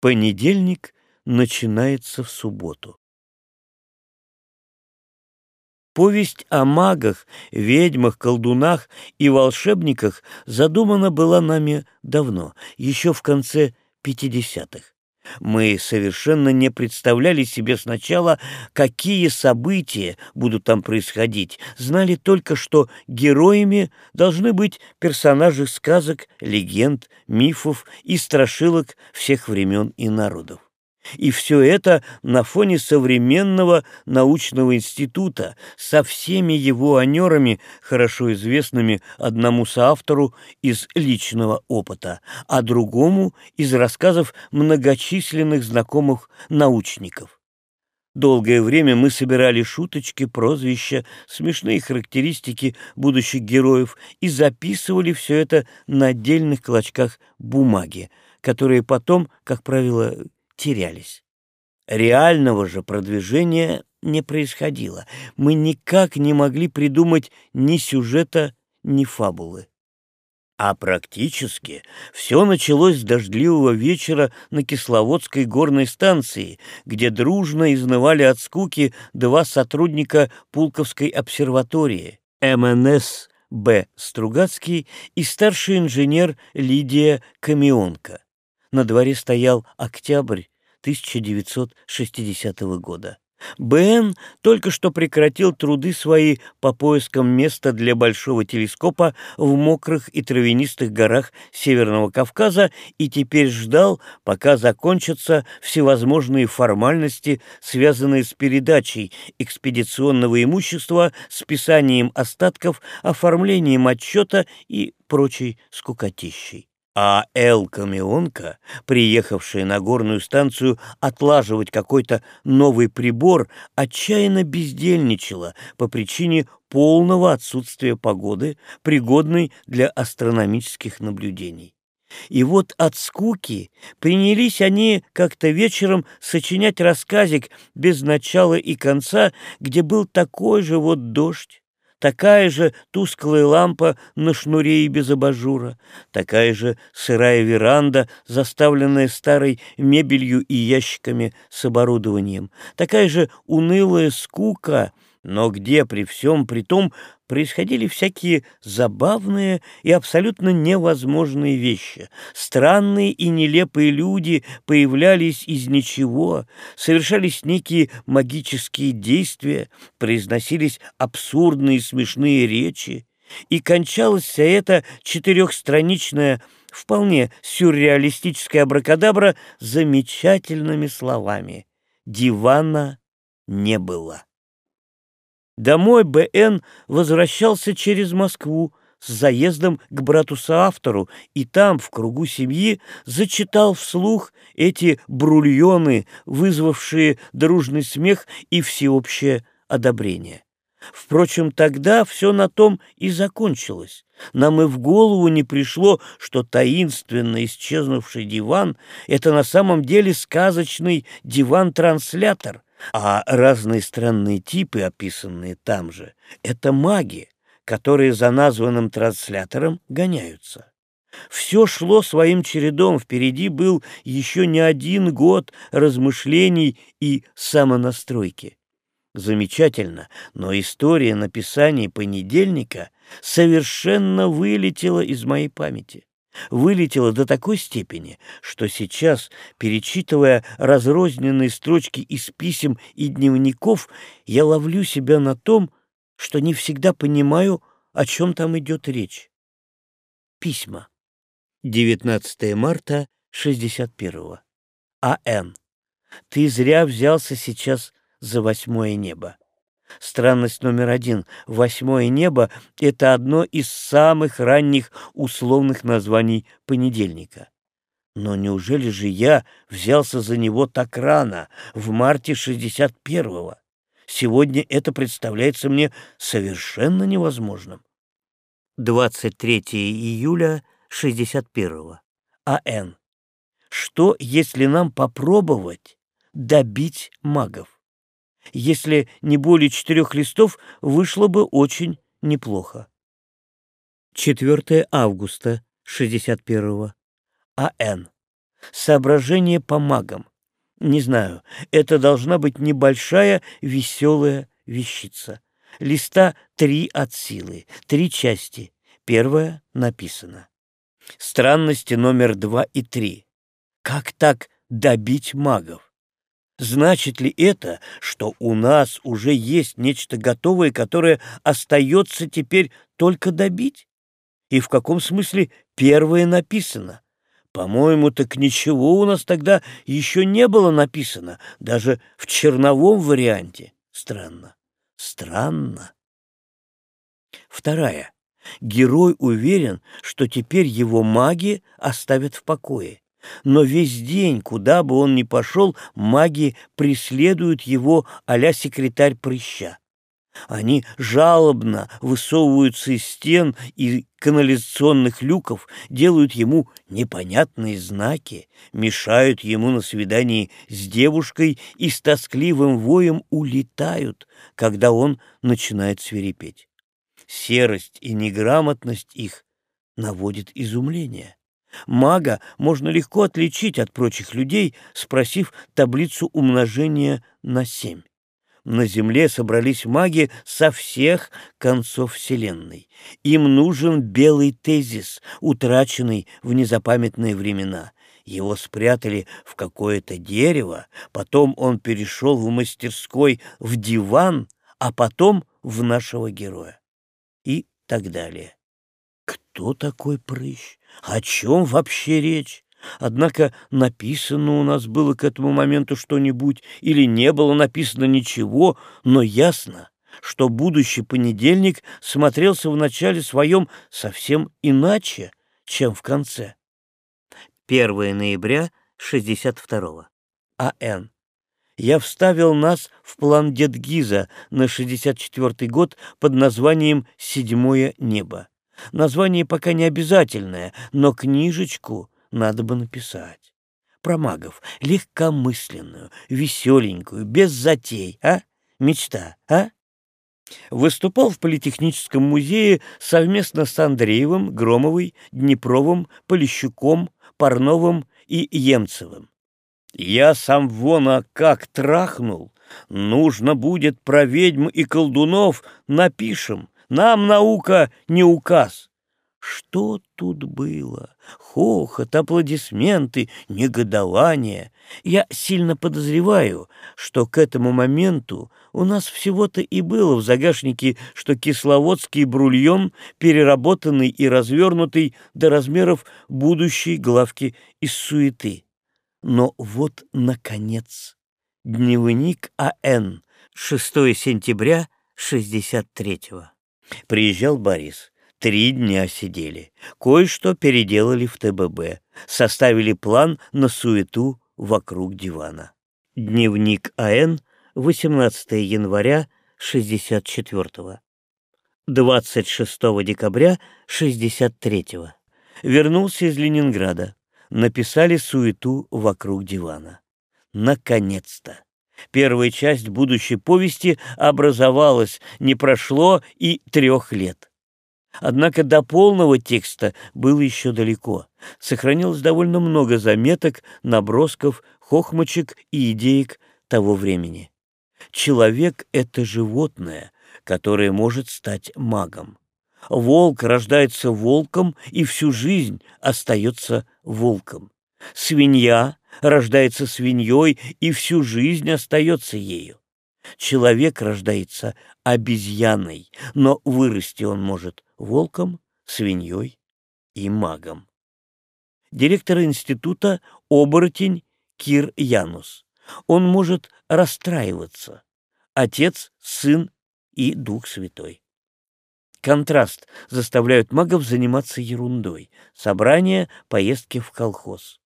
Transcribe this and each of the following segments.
Понедельник начинается в субботу. Повесть о магах, ведьмах, колдунах и волшебниках задумана была нами давно, еще в конце пятидесятых. Мы совершенно не представляли себе сначала, какие события будут там происходить, знали только, что героями должны быть персонажи сказок, легенд, мифов и страшилок всех времен и народов. И все это на фоне современного научного института со всеми его анерами, хорошо известными одному соавтору из личного опыта, а другому из рассказов многочисленных знакомых научников. Долгое время мы собирали шуточки, прозвища, смешные характеристики будущих героев и записывали все это на отдельных клочках бумаги, которые потом, как правило, терялись. Реального же продвижения не происходило. Мы никак не могли придумать ни сюжета, ни фабулы. А практически все началось с дождливого вечера на Кисловодской горной станции, где дружно изнывали от скуки два сотрудника Пулковской обсерватории МНС Б. Стругацкий и старший инженер Лидия Камионка. На дворе стоял октябрь 1960 года. БН только что прекратил труды свои по поискам места для большого телескопа в мокрых и травянистых горах Северного Кавказа и теперь ждал, пока закончатся всевозможные формальности, связанные с передачей экспедиционного имущества, списанием остатков, оформлением отчета и прочей скукотищей. А Эл-камеонка, приехавшая на горную станцию отлаживать какой-то новый прибор, отчаянно бездельничала по причине полного отсутствия погоды, пригодной для астрономических наблюдений. И вот от скуки принялись они как-то вечером сочинять рассказик без начала и конца, где был такой же вот дождь, такая же тусклая лампа на шнуре и без абажура, такая же сырая веранда, заставленная старой мебелью и ящиками с оборудованием, такая же унылая скука — но где при всем при том происходили всякие забавные и абсолютно невозможные вещи. Странные и нелепые люди появлялись из ничего, совершались некие магические действия, произносились абсурдные смешные речи, и кончалась вся эта четырехстраничная вполне сюрреалистическая абракадабра замечательными словами. Дивана не было. Домой Б.Н. возвращался через Москву с заездом к брату-соавтору, и там, в кругу семьи, зачитал вслух эти брульоны, вызвавшие дружный смех и всеобщее одобрение. Впрочем, тогда все на том и закончилось. Нам и в голову не пришло, что таинственно исчезнувший диван — это на самом деле сказочный диван-транслятор — а разные странные типы, описанные там же, это маги, которые за названным транслятором гоняются. Все шло своим чередом, впереди был еще не один год размышлений и самонастройки. Замечательно, но история написания понедельника совершенно вылетела из моей памяти вылетело до такой степени, что сейчас, перечитывая разрозненные строчки из писем и дневников, я ловлю себя на том, что не всегда понимаю, о чем там идет речь. Письма. 19 марта 61-го. А.Н. Ты зря взялся сейчас за восьмое небо. Странность номер один. Восьмое небо — это одно из самых ранних условных названий понедельника. Но неужели же я взялся за него так рано, в марте 61-го? Сегодня это представляется мне совершенно невозможным. 23 июля 61-го. А.Н. Что, если нам попробовать добить магов? Если не более четырех листов, вышло бы очень неплохо. 4 августа 61-го. А.Н. Соображение по магам. Не знаю, это должна быть небольшая веселая вещица. Листа три от силы, три части. Первая написана. Странности номер два и три. Как так добить магов? Значит ли это, что у нас уже есть нечто готовое, которое остается теперь только добить? И в каком смысле первое написано? По-моему, так ничего у нас тогда еще не было написано, даже в черновом варианте. Странно, странно. Вторая. Герой уверен, что теперь его маги оставят в покое. Но весь день, куда бы он ни пошел, маги преследуют его а секретарь прыща. Они жалобно высовываются из стен и канализационных люков, делают ему непонятные знаки, мешают ему на свидании с девушкой и с тоскливым воем улетают, когда он начинает свирепеть. Серость и неграмотность их наводит изумление. Мага можно легко отличить от прочих людей, спросив таблицу умножения на семь. На Земле собрались маги со всех концов Вселенной. Им нужен белый тезис, утраченный в незапамятные времена. Его спрятали в какое-то дерево, потом он перешел в мастерской в диван, а потом в нашего героя. И так далее. Кто такой прыщ? О чем вообще речь? Однако написано у нас было к этому моменту что-нибудь или не было написано ничего, но ясно, что будущий понедельник смотрелся в начале своем совсем иначе, чем в конце. 1 ноября 62-го. А.Н. Я вставил нас в план Дедгиза на 64-й год под названием «Седьмое небо». Название пока не обязательное, но книжечку надо бы написать. Про магов, легкомысленную, веселенькую, без затей, а? Мечта, а? Выступал в Политехническом музее совместно с Андреевым, Громовой, Днепровым, Полищуком, Парновым и Емцевым. Я сам вон как трахнул. Нужно будет про ведьм и колдунов напишем. Нам наука не указ. Что тут было? Хохот, аплодисменты, негодование. Я сильно подозреваю, что к этому моменту у нас всего-то и было в загашнике, что кисловодский брульон, переработанный и развернутый до размеров будущей главки из суеты. Но вот, наконец, дневник А.Н. 6 сентября 63-го. Приезжал Борис. Три дня сидели. Кое-что переделали в ТББ. Составили план на суету вокруг дивана. Дневник АН, 18 января 64-го. 26 декабря 63-го. Вернулся из Ленинграда. Написали суету вокруг дивана. Наконец-то! Первая часть будущей повести образовалась, не прошло и трех лет. Однако до полного текста было еще далеко. Сохранилось довольно много заметок, набросков, хохмочек и идеек того времени. Человек — это животное, которое может стать магом. Волк рождается волком и всю жизнь остается волком. Свинья рождается свиньей и всю жизнь остается ею. Человек рождается обезьяной, но вырасти он может волком, свиньей и магом. Директор института — оборотень Кир Янус. Он может расстраиваться. Отец, сын и Дух Святой. Контраст заставляют магов заниматься ерундой. Собрания, поездки в колхоз.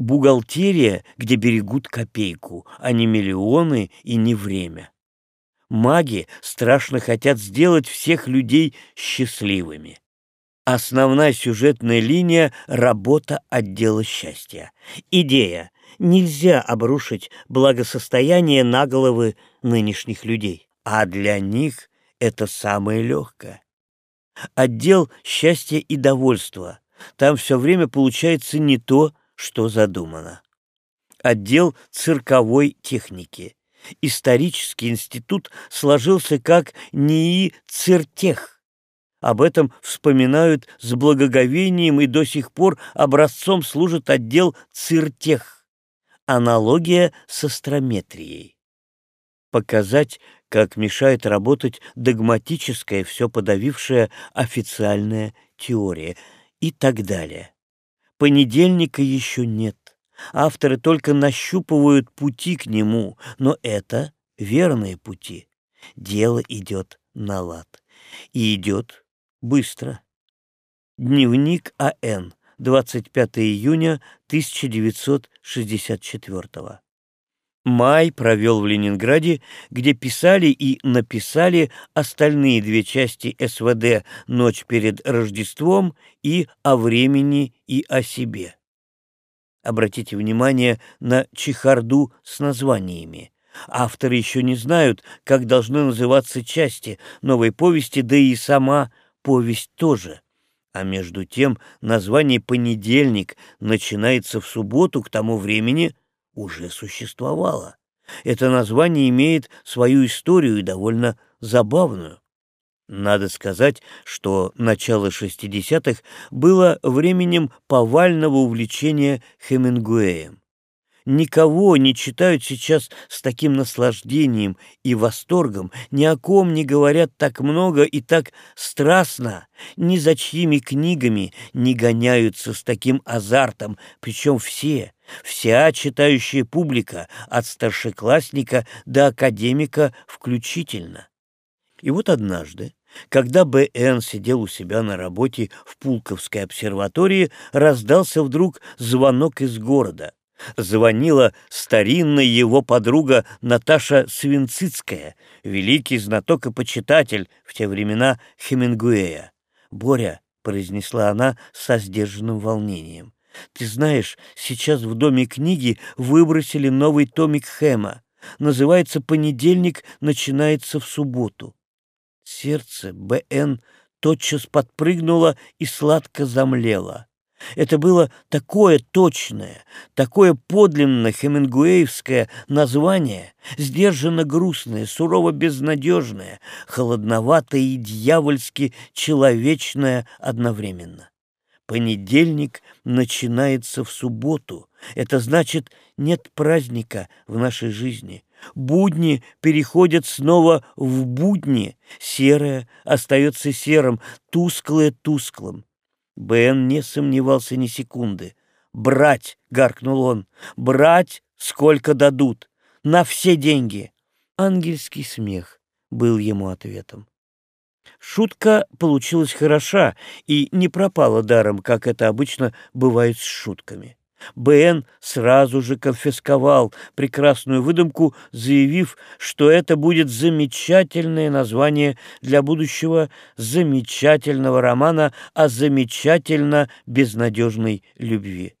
Бухгалтерия, где берегут копейку, а не миллионы и не время. Маги страшно хотят сделать всех людей счастливыми. Основная сюжетная линия — работа отдела счастья. Идея — нельзя обрушить благосостояние на головы нынешних людей, а для них это самое легкое. Отдел счастья и довольства. Там все время получается не то, что задумано. Отдел цирковой техники. Исторический институт сложился как НИИ «Циртех». Об этом вспоминают с благоговением и до сих пор образцом служит отдел «Циртех». Аналогия с астрометрией. Показать, как мешает работать догматическая, все подавившая официальная теория и так далее. Понедельника еще нет. Авторы только нащупывают пути к нему, но это верные пути. Дело идет на лад. И идет быстро. Дневник А.Н. 25 июня 1964 Май провел в Ленинграде, где писали и написали остальные две части СВД «Ночь перед Рождеством» и «О времени и о себе». Обратите внимание на чехарду с названиями. Авторы еще не знают, как должны называться части новой повести, да и сама повесть тоже. А между тем название «Понедельник» начинается в субботу к тому времени, уже существовало. Это название имеет свою историю и довольно забавную. Надо сказать, что начало 60-х было временем повального увлечения Хемингуэем никого не читают сейчас с таким наслаждением и восторгом, ни о ком не говорят так много и так страстно, ни за чьими книгами не гоняются с таким азартом, причем все, вся читающая публика, от старшеклассника до академика включительно. И вот однажды, когда Б.Н. сидел у себя на работе в Пулковской обсерватории, раздался вдруг звонок из города — звонила старинная его подруга Наташа Свинцицкая, великий знаток и почитатель в те времена Хемингуэя. «Боря», — произнесла она со сдержанным волнением, — «ты знаешь, сейчас в Доме книги выбросили новый томик Хэма. Называется «Понедельник начинается в субботу». Сердце Б.Н. тотчас подпрыгнуло и сладко замлело. Это было такое точное, такое подлинно хемингуэевское название, сдержанно грустное, сурово безнадежное, холодноватое и дьявольски человечное одновременно. Понедельник начинается в субботу. Это значит, нет праздника в нашей жизни. Будни переходят снова в будни. Серое остается серым, тусклое тусклым. Бен не сомневался ни секунды. «Брать!» — гаркнул он. «Брать, сколько дадут! На все деньги!» Ангельский смех был ему ответом. Шутка получилась хороша и не пропала даром, как это обычно бывает с шутками. Б.Н. сразу же конфисковал прекрасную выдумку, заявив, что это будет замечательное название для будущего замечательного романа о замечательно безнадежной любви.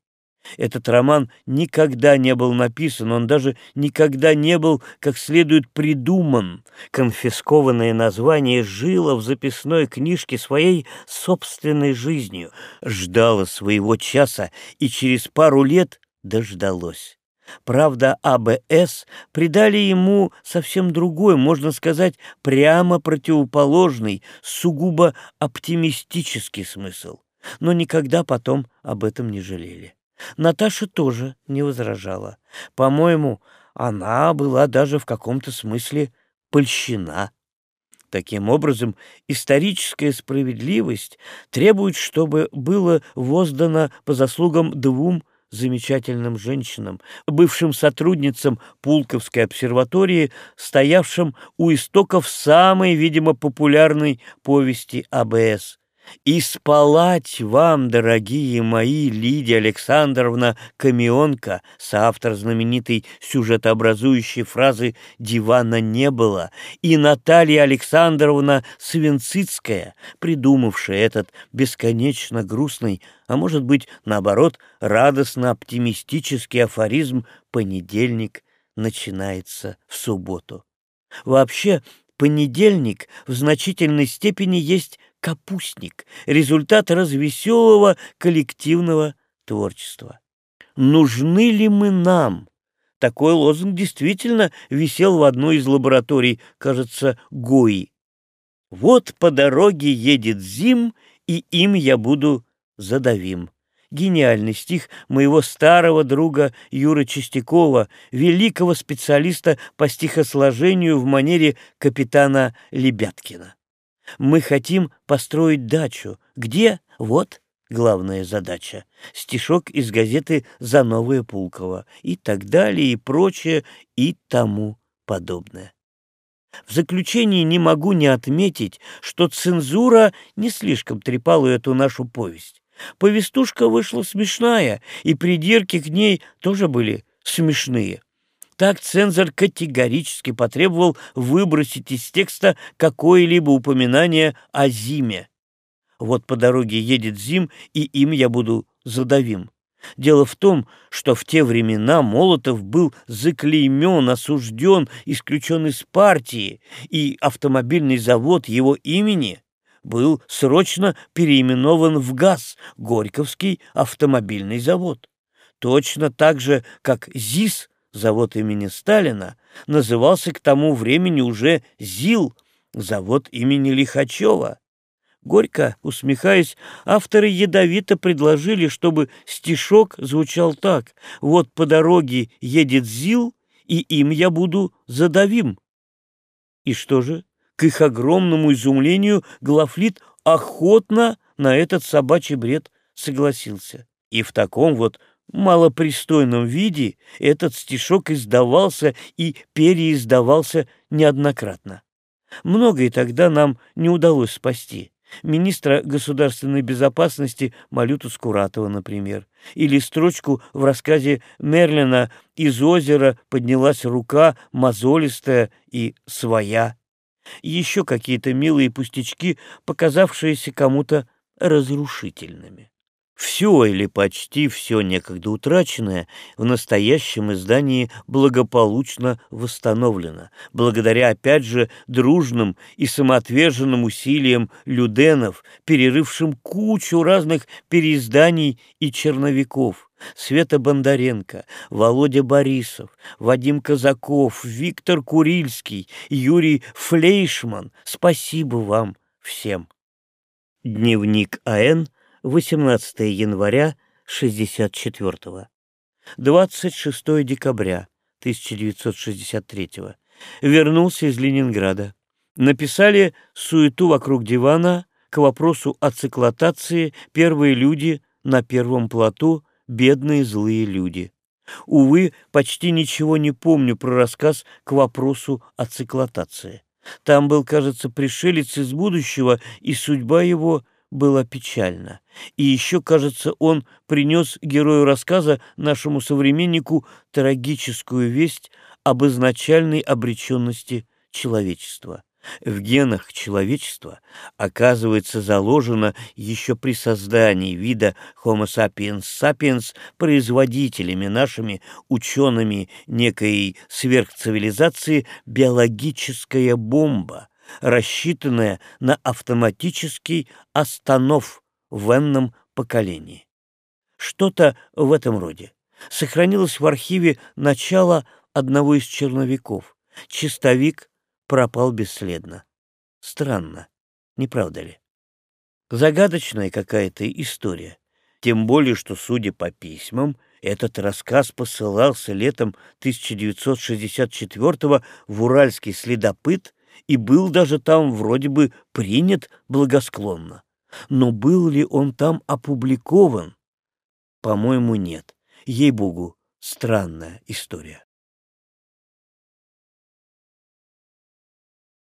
Этот роман никогда не был написан, он даже никогда не был как следует придуман. Конфискованное название жило в записной книжке своей собственной жизнью, ждало своего часа и через пару лет дождалось. Правда, АБС придали ему совсем другой, можно сказать, прямо противоположный, сугубо оптимистический смысл, но никогда потом об этом не жалели. Наташа тоже не возражала. По-моему, она была даже в каком-то смысле польщена. Таким образом, историческая справедливость требует, чтобы было воздано по заслугам двум замечательным женщинам, бывшим сотрудницам Пулковской обсерватории, стоявшим у истоков самой, видимо, популярной повести АБС и спалать вам, дорогие мои, Лидия Александровна Камионка, соавтор знаменитой сюжетообразующей фразы «Дивана не было», и Наталья Александровна Свинцицкая, придумавшая этот бесконечно грустный, а может быть, наоборот, радостно-оптимистический афоризм «Понедельник начинается в субботу». Вообще, понедельник в значительной степени есть капустник, результат развеселого коллективного творчества. нужны ли мы нам? Такой лозунг действительно висел в одной из лабораторий, кажется, ГОИ. Вот по дороге едет Зим, и им я буду задавим. Гениальный стих моего старого друга Юры Чистякова, великого специалиста по стихосложению в манере капитана Лебяткина. Мы хотим построить дачу. Где? Вот главная задача. Стишок из газеты «За новое Пулково» и так далее, и прочее, и тому подобное. В заключении не могу не отметить, что цензура не слишком трепала эту нашу повесть. Повестушка вышла смешная, и придирки к ней тоже были смешные. Так цензор категорически потребовал выбросить из текста какое-либо упоминание о зиме. Вот по дороге едет Зим, и им я буду задавим. Дело в том, что в те времена Молотов был заклеймен, осужден, исключен из партии, и автомобильный завод его имени был срочно переименован в ГАЗ, Горьковский автомобильный завод. Точно так же, как ЗИС, завод имени Сталина, назывался к тому времени уже ЗИЛ, завод имени Лихачева. Горько усмехаясь, авторы ядовито предложили, чтобы стишок звучал так «Вот по дороге едет Зил, и им я буду задавим». И что же? К их огромному изумлению Глафлит охотно на этот собачий бред согласился. И в таком вот малопристойном виде этот стишок издавался и переиздавался неоднократно. Многое тогда нам не удалось спасти министра государственной безопасности Малюту Скуратова, например, или строчку в рассказе Мерлина «Из озера поднялась рука, мозолистая и своя». Еще какие-то милые пустячки, показавшиеся кому-то разрушительными. Все или почти все некогда утраченное в настоящем издании благополучно восстановлено, благодаря опять же дружным и самоотверженным усилиям люденов, перерывшим кучу разных переизданий и черновиков. Света Бондаренко, Володя Борисов, Вадим Казаков, Виктор Курильский, Юрий Флейшман. Спасибо вам всем. Дневник А.Н. 18 января 64 -го. 26 декабря 1963 -го. Вернулся из Ленинграда. Написали суету вокруг дивана к вопросу о циклотации «Первые люди на первом плоту, бедные злые люди». Увы, почти ничего не помню про рассказ к вопросу о циклотации. Там был, кажется, пришелец из будущего, и судьба его была печальна. И еще, кажется, он принес герою рассказа, нашему современнику, трагическую весть об изначальной обреченности человечества. В генах человечества оказывается заложено еще при создании вида Homo sapiens sapiens производителями нашими учеными некой сверхцивилизации биологическая бомба, рассчитанная на автоматический останов в энном поколении. Что-то в этом роде. Сохранилось в архиве начало одного из черновиков. Чистовик пропал бесследно. Странно, не правда ли? Загадочная какая-то история. Тем более, что, судя по письмам, этот рассказ посылался летом 1964 в Уральский следопыт и был даже там вроде бы принят благосклонно. Но был ли он там опубликован? По-моему, нет. Ей-богу, странная история.